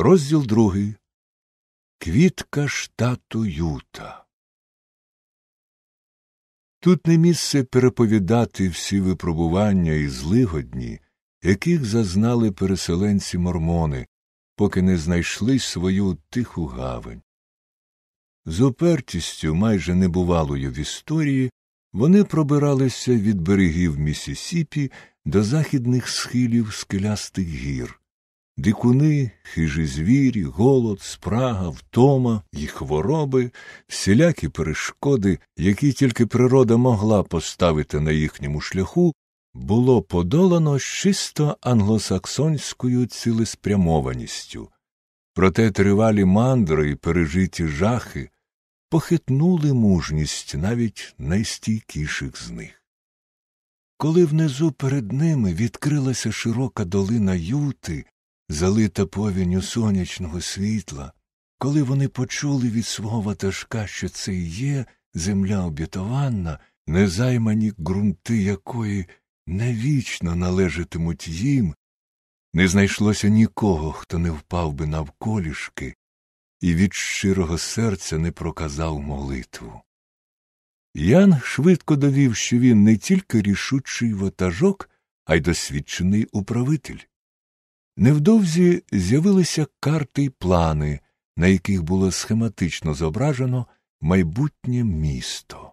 Розділ другий. Квітка штату Юта. Тут не місце переповідати всі випробування і злигодні, яких зазнали переселенці мормони, поки не знайшли свою тиху гавань. З упертістю, майже небувалою в історії, вони пробиралися від берегів Місісіпі до західних схилів скелястих гір. Дикуни, хижі звірі, голод, спрага, втома і хвороби, всілякі перешкоди, які тільки природа могла поставити на їхньому шляху, було подолано чисто англосаксонською цілеспрямованістю. Проте тривалі мандри і пережиті жахи похитнули мужність навіть найстійкіших з них. Коли внизу перед ними відкрилася широка долина Юти, залита повінню сонячного світла, коли вони почули від свого ватажка, що це і є земля обітованна, незаймані ґрунти якої навічно належатимуть їм, не знайшлося нікого, хто не впав би навколішки і від щирого серця не проказав молитву. Ян швидко довів, що він не тільки рішучий ватажок, а й досвідчений управитель. Невдовзі з'явилися карти й плани, на яких було схематично зображено майбутнє місто.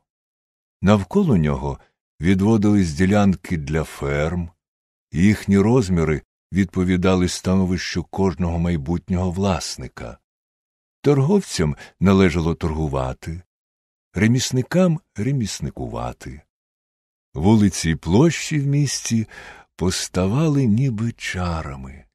Навколо нього відводились ділянки для ферм, їхні розміри відповідали становищу кожного майбутнього власника. Торговцям належало торгувати, ремісникам ремісникувати. Вулиці й площі в місті поставали ніби чарами.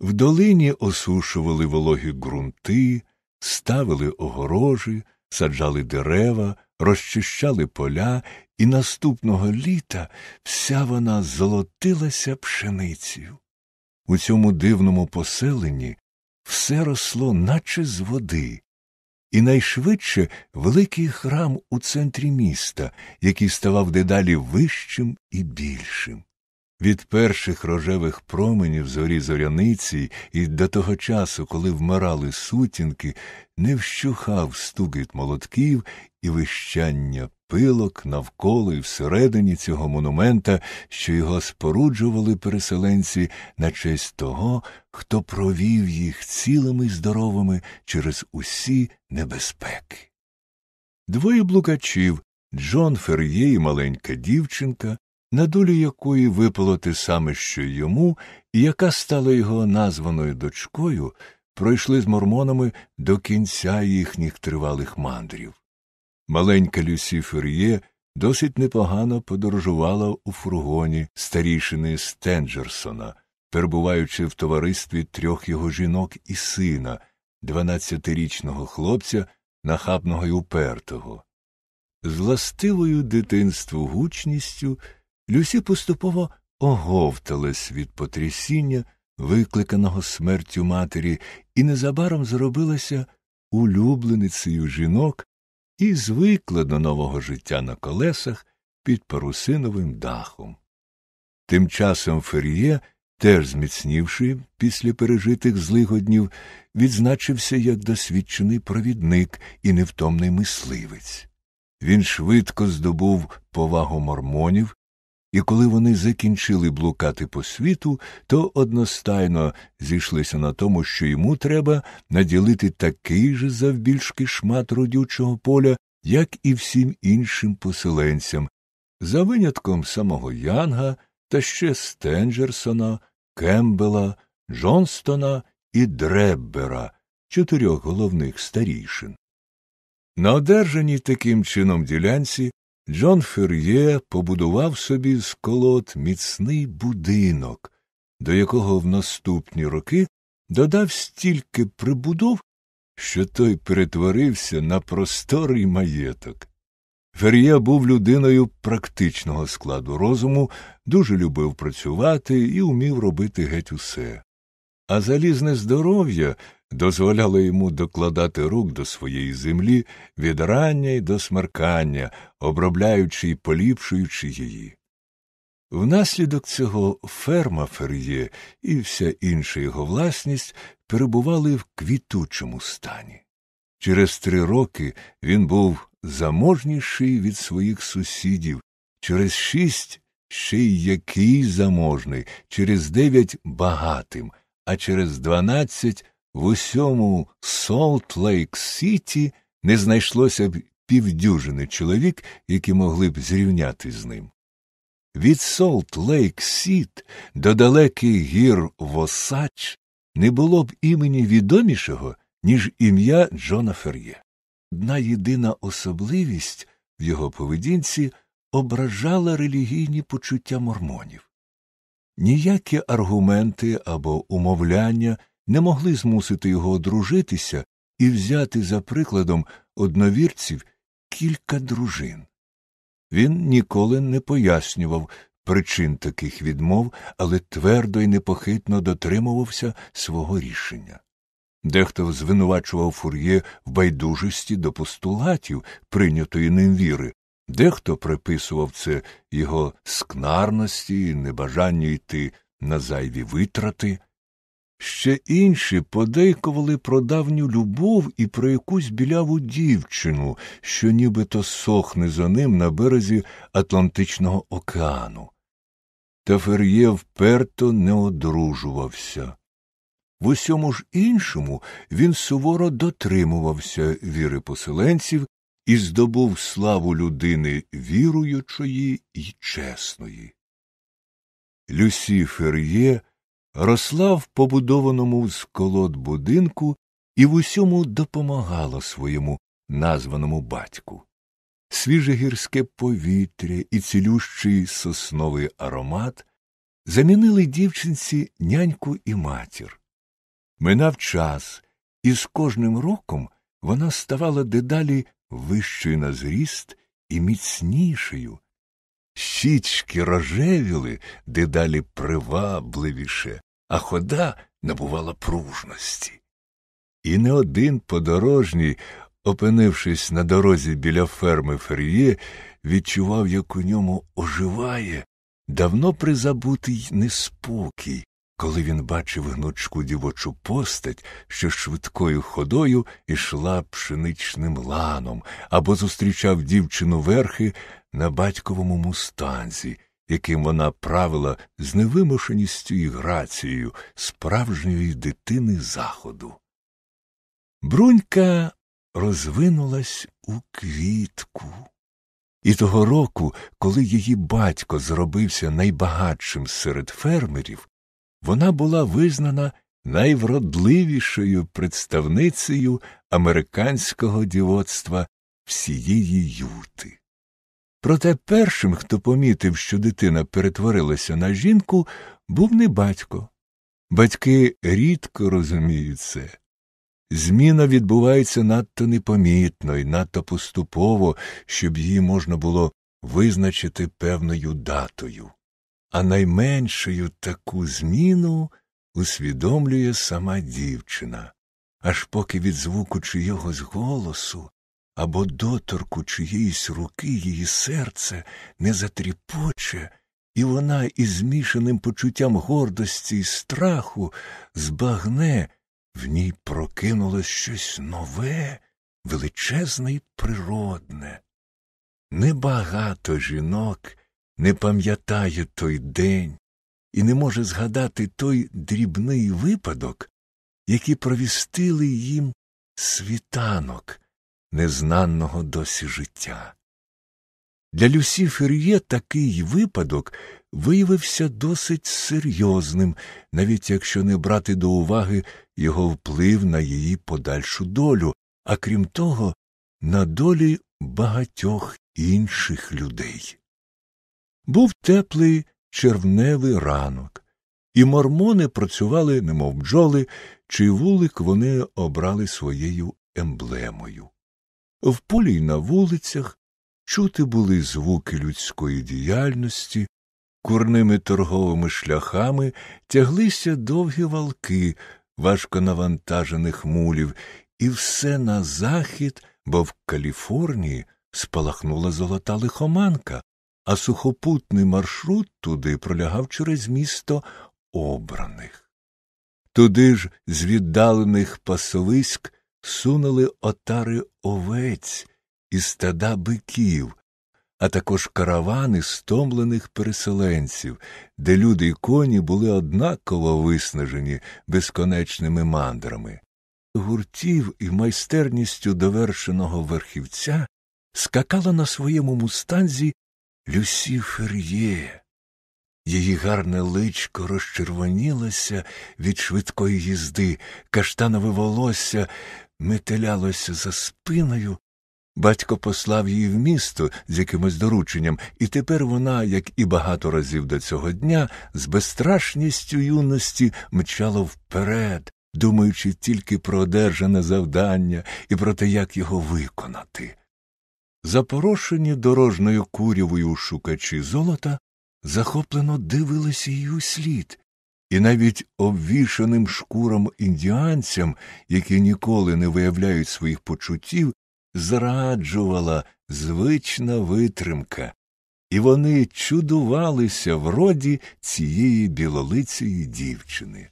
В долині осушували вологі ґрунти, ставили огорожі, саджали дерева, розчищали поля, і наступного літа вся вона золотилася пшеницею. У цьому дивному поселенні все росло, наче з води, і найшвидше великий храм у центрі міста, який ставав дедалі вищим і більшим. Від перших рожевих променів зорі зоряниці і до того часу, коли вмирали сутінки, не вщухав стукіт молотків і вищання пилок навколо і всередині цього монумента, що його споруджували переселенці на честь того, хто провів їх цілими й здоровими через усі небезпеки. Двоє блукачів Джон Фер'є і маленька дівчинка на долю якої випало те саме, що й йому, і яка стала його названою дочкою, пройшли з мормонами до кінця їхніх тривалих мандрів. Маленька Люсі Фер'є досить непогано подорожувала у фургоні старішини Стенджерсона, перебуваючи в товаристві трьох його жінок і сина, дванадцятирічного хлопця, нахабного й упертого. З властивою дитинству гучністю Люсі поступово оговталась від потрясіння, викликаного смертю матері, і незабаром зробилася улюбленицею жінок і звикла до нового життя на колесах під парусиновим дахом. Тим часом Фер'є, теж зміцнівши після пережитих злигоднів, відзначився як досвідчений провідник і невтомний мисливець. Він швидко здобув повагу мормонів і коли вони закінчили блукати по світу, то одностайно зійшлися на тому, що йому треба наділити такий же завбільшки шмат родючого поля, як і всім іншим поселенцям, за винятком самого Янга та ще Стенджерсона, Кембела, Джонстона і Дреббера, чотирьох головних старішин. На одержаній таким чином ділянці Джон Фер'є побудував собі з колод міцний будинок, до якого в наступні роки додав стільки прибудов, що той перетворився на просторий маєток. Фер'є був людиною практичного складу розуму, дуже любив працювати і умів робити геть усе. А залізне здоров'я дозволяло йому докладати рук до своєї землі від рання й до смеркання, обробляючи й поліпшуючи її. Внаслідок цього ферма Фер'є і вся інша його власність перебували в квітучому стані. Через три роки він був заможніший від своїх сусідів, через шість ще й який заможний, через дев'ять багатим, а через дванадцять в усьому Солт Лейк Сіті не знайшлося б півдюжини чоловік, які могли б зрівняти з ним. Від Солт Лейк Сіт до далеких гір Восач не було б імені відомішого, ніж ім'я Джона Фер'є. Одна єдина особливість в його поведінці ображала релігійні почуття мормонів. Ніякі аргументи або умовляння не могли змусити його одружитися і взяти за прикладом одновірців кілька дружин. Він ніколи не пояснював причин таких відмов, але твердо і непохитно дотримувався свого рішення. Дехто звинувачував фур'є в байдужості до постулатів, прийнятої ним віри, дехто приписував це його скнарності, небажанню йти на зайві витрати. Ще інші подейкували про давню любов і про якусь біляву дівчину, що нібито сохне за ним на березі Атлантичного океану. Та Фер'є вперто не одружувався. В усьому ж іншому він суворо дотримувався віри поселенців і здобув славу людини віруючої й чесної. Люсі Фер'є росла в побудованому з колод будинку і в усьому допомагала своєму названому батьку. Свіже гірське повітря і цілющий сосновий аромат замінили дівчинці няньку і матір. Минав час, і з кожним роком вона ставала дедалі вищою на зріст і міцнішою. Щічки рожевіли дедалі привабливіше, а хода набувала пружності. І не один подорожній, опинившись на дорозі біля ферми Фер'є, відчував, як у ньому оживає давно призабутий неспокій, коли він бачив гнучку дівочу постать, що швидкою ходою ішла пшеничним ланом, або зустрічав дівчину верхи на батьковому мустанзі, яким вона правила з невимушеністю і грацією справжньої дитини заходу. Брунька розвинулась у квітку. І того року, коли її батько зробився найбагатшим серед фермерів, вона була визнана найвродливішою представницею американського дівоцтва всієї юти. Проте першим, хто помітив, що дитина перетворилася на жінку, був не батько. Батьки рідко розуміють це. Зміна відбувається надто непомітно і надто поступово, щоб її можна було визначити певною датою. А найменшою таку зміну усвідомлює сама дівчина, аж поки від звуку чийогось голосу або доторку чиїїсь руки її серце не затріпоче, і вона із змішаним почуттям гордості і страху збагне, в ній прокинулось щось нове, величезне й природне. Небагато жінок не пам'ятає той день і не може згадати той дрібний випадок, який провістили їм світанок незнанного досі життя. Для Люсі Фер'є такий випадок виявився досить серйозним, навіть якщо не брати до уваги його вплив на її подальшу долю, а крім того, на долі багатьох інших людей. Був теплий червневий ранок, і мормони працювали, немов бджоли, чий вулик вони обрали своєю емблемою. В полі й на вулицях чути були звуки людської діяльності, курними торговими шляхами тяглися довгі валки важко навантажених мулів, і все на захід, бо в Каліфорнії спалахнула золота лихоманка, а сухопутний маршрут туди пролягав через місто обраних. Туди ж з віддалених пасовиськ сунули отари овець і стада биків, а також каравани стомлених переселенців, де люди й коні були однаково виснажені безконечними мандрами. Гуртів і майстерністю довершеного верхівця скакала на своєму мустанзі Люсі Фер'є. Її гарне личко розчервонілося від швидкої їзди, каштанове волосся метелялося за спиною. Батько послав її в місто з якимось дорученням, і тепер вона, як і багато разів до цього дня, з безстрашністю юності мчала вперед, думаючи тільки про одержане завдання і про те, як його виконати. Запорошені дорожньою курявою шукачі золота захоплено дивилися їй у слід, і навіть обвішаним шкурам індіанцям, які ніколи не виявляють своїх почуттів, зраджувала звична витримка, і вони чудувалися в роді цієї білолицеї дівчини.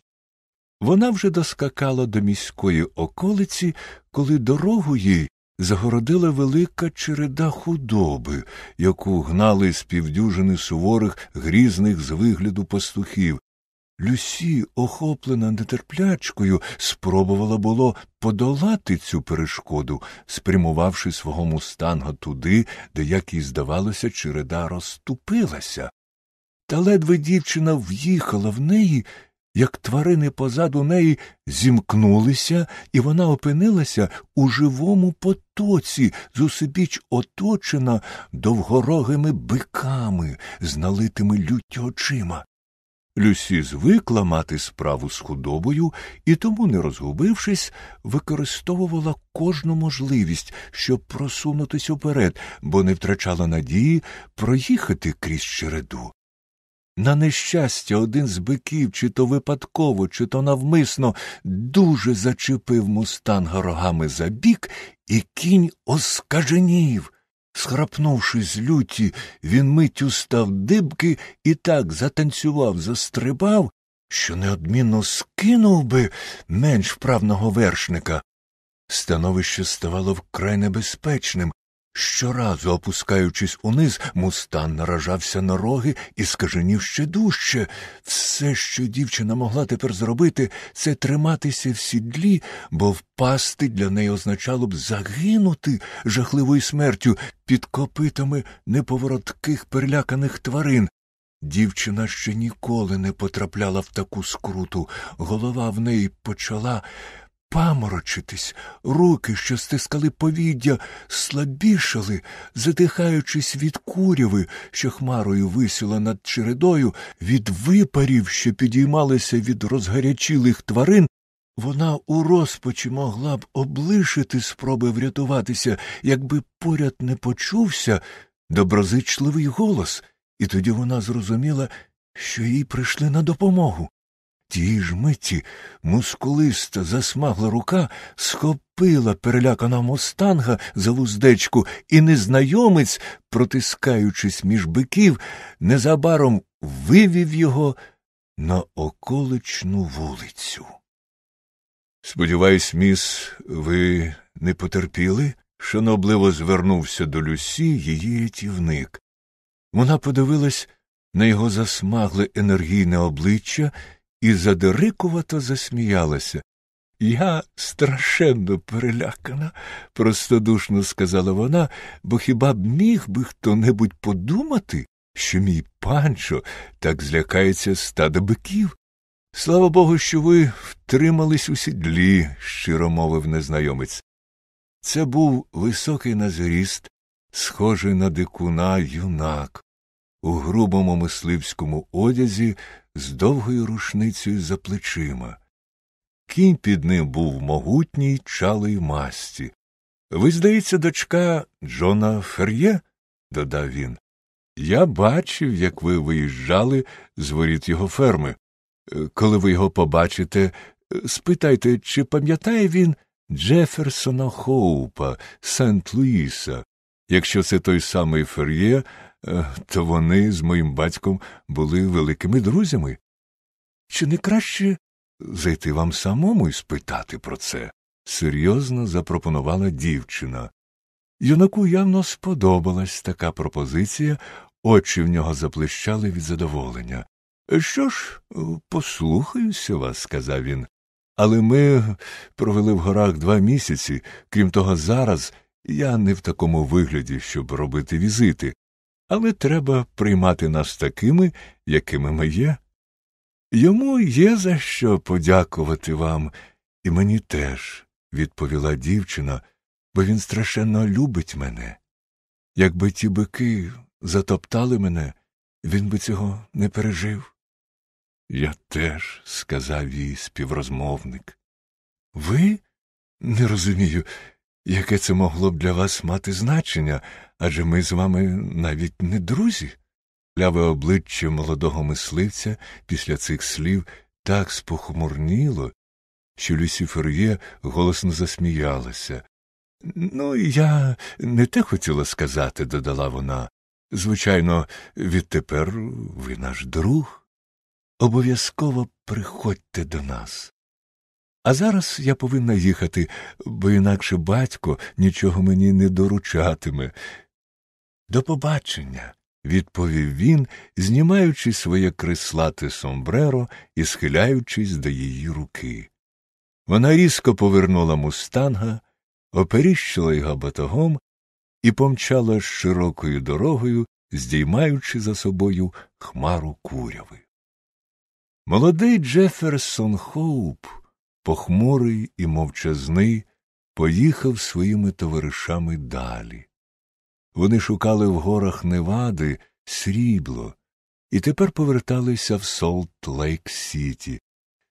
Вона вже доскакала до міської околиці, коли дорогу їй загородила велика череда худоби, яку гнали з півдюжини суворих грізних з вигляду пастухів. Люсі, охоплена нетерплячкою, спробувала було подолати цю перешкоду, спрямувавши свого мустанга туди, де, як їй здавалося, череда розступилася. Та ледве дівчина в'їхала в неї, як тварини позаду неї зімкнулися, і вона опинилася у живому потоці, зусибіч оточена довгорогими биками, з налитими люттю очима. Люсі звикла мати справу з худобою і тому, не розгубившись, використовувала кожну можливість, щоб просунутися вперед, бо не втрачала надії проїхати крізь череду. На нещастя, один з биків, чи то випадково, чи то навмисно, дуже зачепив мустанга рогами за бік, і кінь оскаженів. Схрапнувши з люті, він миттю став дибки і так затанцював, застрибав, що неодмінно скинув би менш вправного вершника. Становище ставало вкрай небезпечним, Щоразу, опускаючись униз, мустан наражався на роги і скаженів ще дужче. Все, що дівчина могла тепер зробити, це триматися в сідлі, бо впасти для неї означало б загинути жахливою смертю під копитами неповоротких переляканих тварин. Дівчина ще ніколи не потрапляла в таку скруту, голова в неї почала паморочитись, руки, що стискали повіддя, слабішали, задихаючись від куряви, що хмарою висіла над чередою, від випарів, що підіймалися від розгарячілих тварин, вона у розпачі могла б облишити спроби врятуватися, якби поряд не почувся доброзичливий голос, і тоді вона зрозуміла, що їй прийшли на допомогу. Тій ж миті мускулиста засмагла рука схопила переляканого мустанга за вуздечку, і незнайомець, протискаючись між биків, незабаром вивів його на околичну вулицю. Сподіваюсь, міс, ви не потерпіли? шанобливо звернувся до Люсі її рятівник. Вона подивилась на його засмагле енергійне обличчя і задирикувато засміялася. Я страшенно перелякана, простодушно сказала вона, бо хіба б міг би хто небудь подумати, що мій панчо так злякається стада биків? Слава Богу, що ви втримались у сідлі, щиро мовив незнайомець. Це був високий на зріст, схожий на дикуна юнак, у грубому мисливському одязі з довгою рушницею за плечима. Кінь під ним був могутній чалий масті. Ви, здається, дочка Джона Фер'є? додав він. Я бачив, як ви виїжджали з воріт його ферми. Е, коли ви його побачите, е, спитайте, чи пам'ятає він Джеферсона Хоупа, Сент Луїса. Якщо це той самий Фер'є, то вони з моїм батьком були великими друзями. Чи не краще зайти вам самому і спитати про це? серйозно запропонувала дівчина. Юнаку явно сподобалась така пропозиція, очі в нього заплещали від задоволення. Що ж, послухаюся вас, сказав він. Але ми провели в горах два місяці, крім того, зараз я не в такому вигляді, щоб робити візити, але треба приймати нас такими, якими ми є. Йому є за що подякувати вам, і мені теж, відповіла дівчина, бо він страшенно любить мене. Якби ті бики затоптали мене, він би цього не пережив. Я теж, сказав їй співрозмовник. Ви? Не розумію, яке це могло б для вас мати значення, адже ми з вами навіть не друзі. Ляве обличчя молодого мисливця після цих слів так спохмурніло, що Люсі Фер'є голосно засміялася. Ну, я не те хотіла сказати, додала вона. Звичайно, відтепер ви наш друг. Обов'язково приходьте до нас. А зараз я повинна їхати, бо інакше батько нічого мені не доручатиме. До побачення, відповів він, знімаючи своє крислате сомбреро і схиляючись до її руки. Вона різко повернула мустанга, оперіщила його батогом і помчала широкою дорогою, здіймаючи за собою хмару куряви. Молодий Джеферсон Хоуп похмурий і мовчазний, поїхав своїми товаришами далі. Вони шукали в горах Невади срібло і тепер поверталися в Солт Лейк Сіті,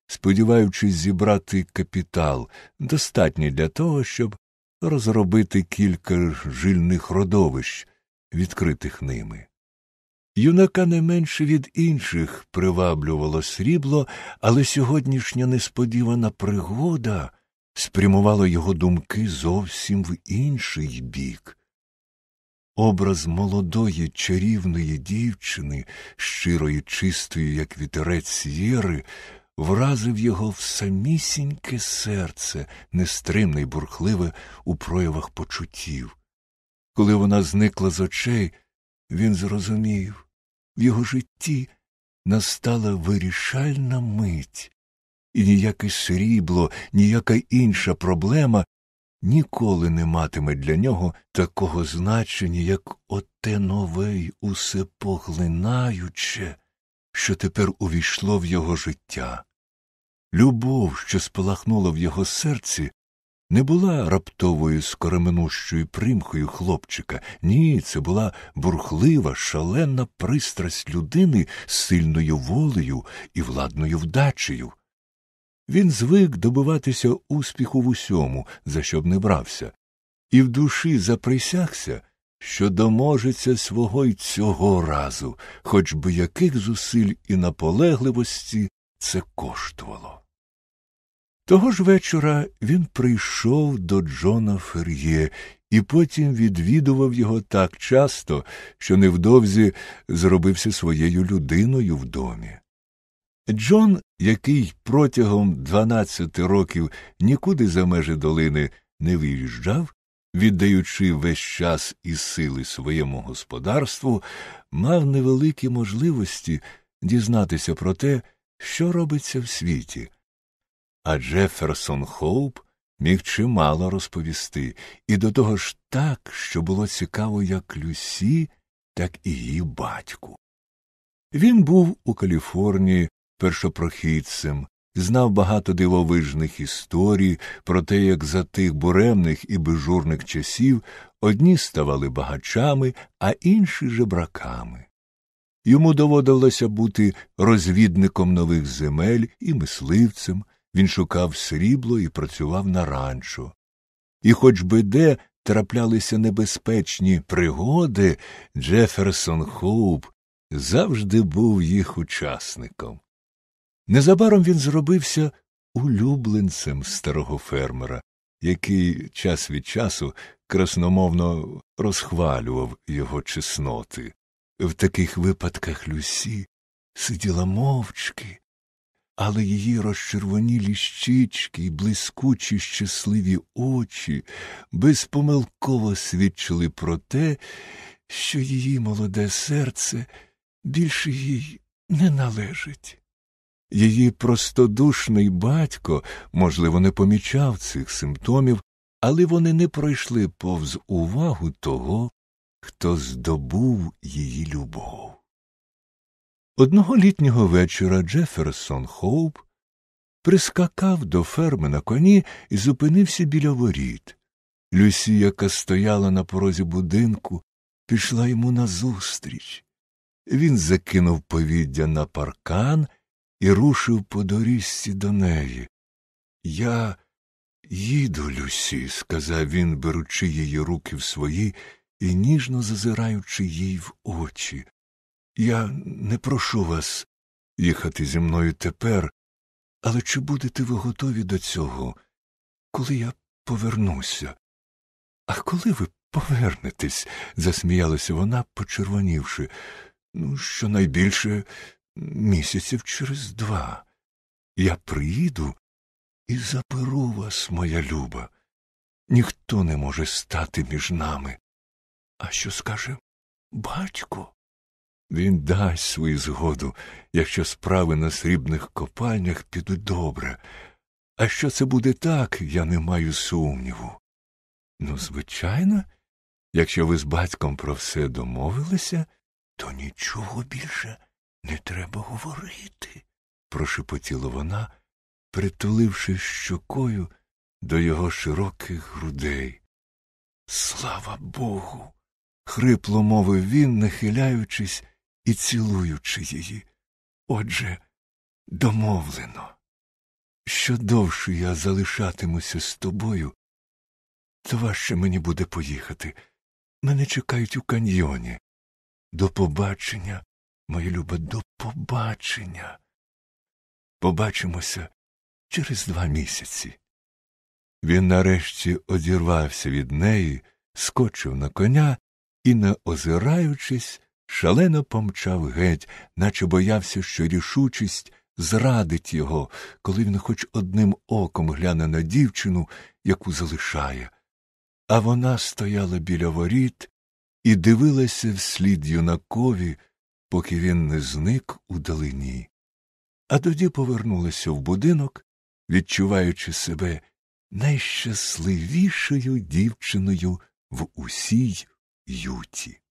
сподіваючись зібрати капітал, достатній для того, щоб розробити кілька жильних родовищ, відкритих ними. Юнака не менше від інших приваблювало срібло, але сьогоднішня несподівана пригода спрямувала його думки зовсім в інший бік. Образ молодої чарівної дівчини, щирої, чистої, як вітерець сєри, вразив його в самісіньке серце, нестримне й бурхливе у проявах почуттів. Коли вона зникла з очей, він зрозумів в його житті настала вирішальна мить, і ніяке срібло, ніяка інша проблема ніколи не матиме для нього такого значення, як оте нове й усе поглинаюче, що тепер увійшло в його життя. Любов, що спалахнула в його серці, не була раптовою скоременущою примхою хлопчика, ні, це була бурхлива, шаленна пристрасть людини з сильною волею і владною вдачею. Він звик добиватися успіху в усьому, за що б не брався, і в душі заприсягся, що доможеться свого й цього разу, хоч би яких зусиль і наполегливості це коштувало. Того ж вечора він прийшов до Джона Фер'є і потім відвідував його так часто, що невдовзі зробився своєю людиною в домі. Джон, який протягом дванадцяти років нікуди за межі долини не виїжджав, віддаючи весь час і сили своєму господарству, мав невеликі можливості дізнатися про те, що робиться в світі а Джеферсон Хоуп міг чимало розповісти, і до того ж так, що було цікаво як Люсі, так і її батьку. Він був у Каліфорнії першопрохідцем, знав багато дивовижних історій про те, як за тих буремних і безжурних часів одні ставали багачами, а інші жебраками. Йому доводилося бути розвідником нових земель і мисливцем, він шукав срібло і працював на ранчо. І хоч би де траплялися небезпечні пригоди, Джеферсон Хоуп завжди був їх учасником. Незабаром він зробився улюбленцем старого фермера, який час від часу красномовно розхвалював його чесноти. В таких випадках Люсі сиділа мовчки, але її розчервонілі щічки й блискучі щасливі очі безпомилково свідчили про те, що її молоде серце більше їй не належить. Її простодушний батько, можливо, не помічав цих симптомів, але вони не пройшли повз увагу того, хто здобув її любов. Одного літнього вечора Джеферсон Хоуп прискакав до ферми на коні і зупинився біля воріт. Люсі, яка стояла на порозі будинку, пішла йому назустріч. Він закинув повіддя на паркан і рушив по доріжці до неї. Я їду, Люсі, сказав він, беручи її руки в свої і ніжно зазираючи їй в очі. Я не прошу вас їхати зі мною тепер, але чи будете ви готові до цього, коли я повернуся? А коли ви повернетесь? засміялася вона, почервонівши. Ну, щонайбільше місяців через два. Я приїду і заберу вас, моя люба. Ніхто не може стати між нами. А що скаже батько? Він дасть свою згоду, якщо справи на срібних копальнях підуть добре. А що це буде так, я не маю сумніву. Ну, звичайно, якщо ви з батьком про все домовилися, то нічого більше не треба говорити, прошепотіла вона, притуливши щокою до його широких грудей. Слава Богу. хрипло мовив він, нахиляючись і цілуючи її. Отже, домовлено. Що довше я залишатимуся з тобою, то важче мені буде поїхати. Мене чекають у каньйоні. До побачення, моя люба, до побачення. Побачимося через два місяці. Він нарешті одірвався від неї, скочив на коня і, не озираючись, шалено помчав геть, наче боявся, що рішучість зрадить його, коли він хоч одним оком гляне на дівчину, яку залишає. А вона стояла біля воріт і дивилася вслід юнакові, поки він не зник у далині. А тоді повернулася в будинок, відчуваючи себе найщасливішою дівчиною в усій юті.